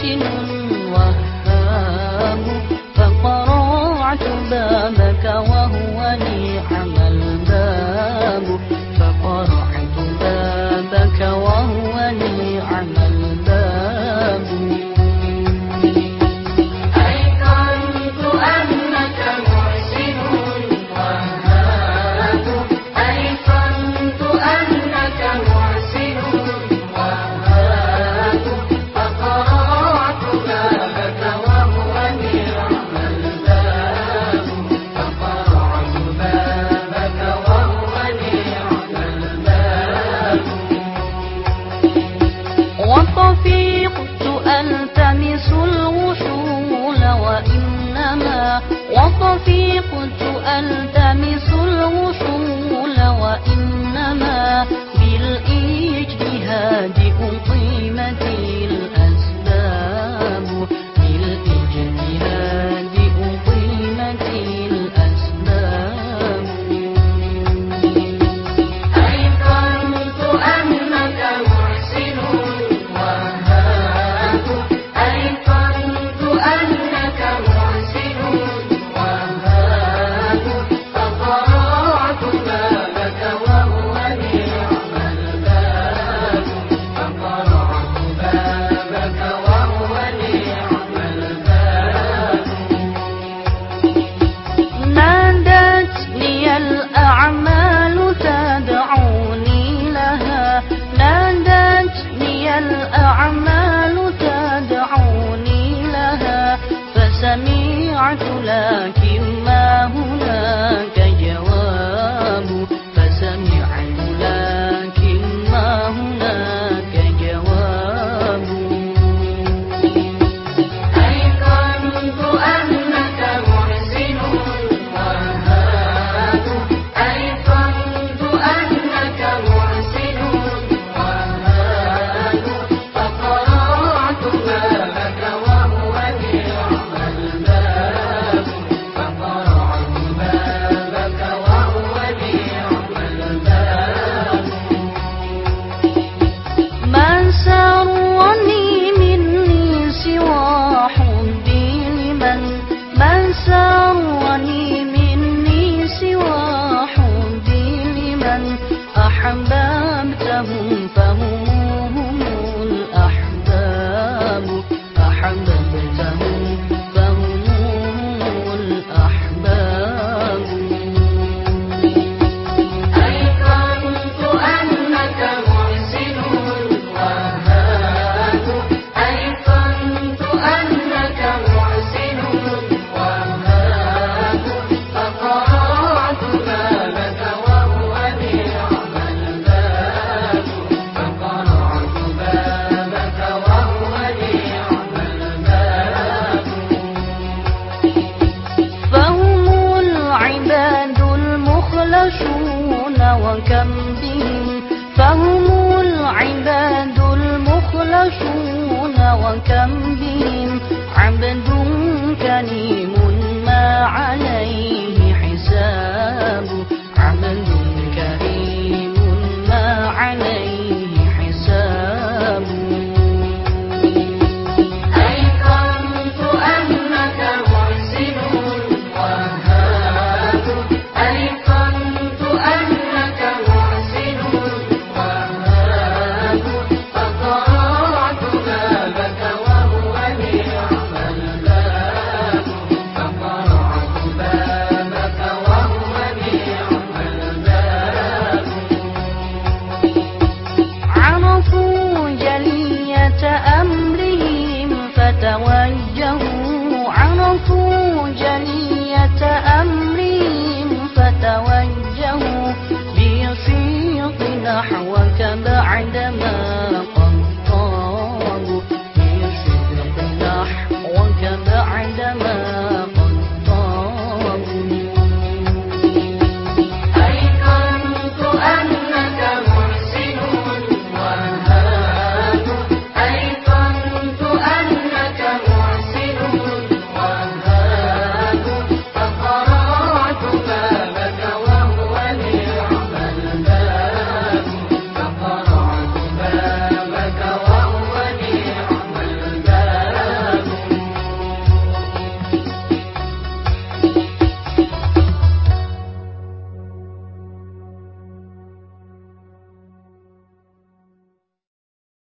sinun قلت أن الشفاعة Camu كم بهم فهم العباد المخلصون وكم بهم